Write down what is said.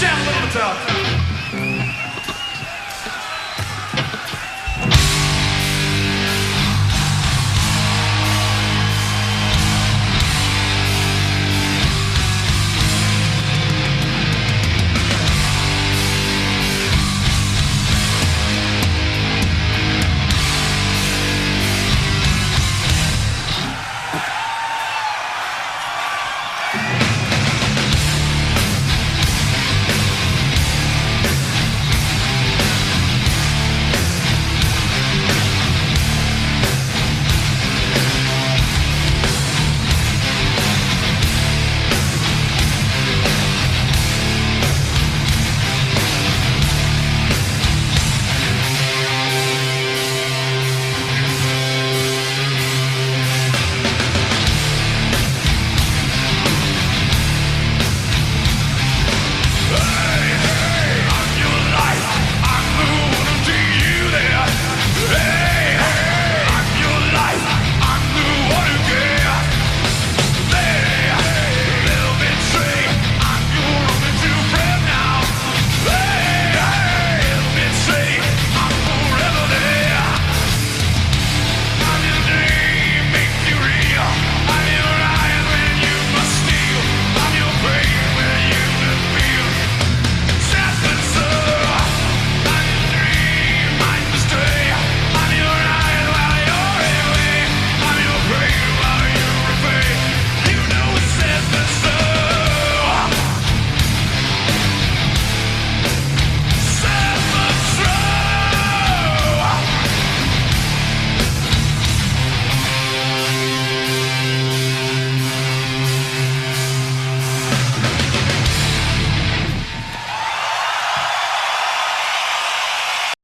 Down a little Limitoff.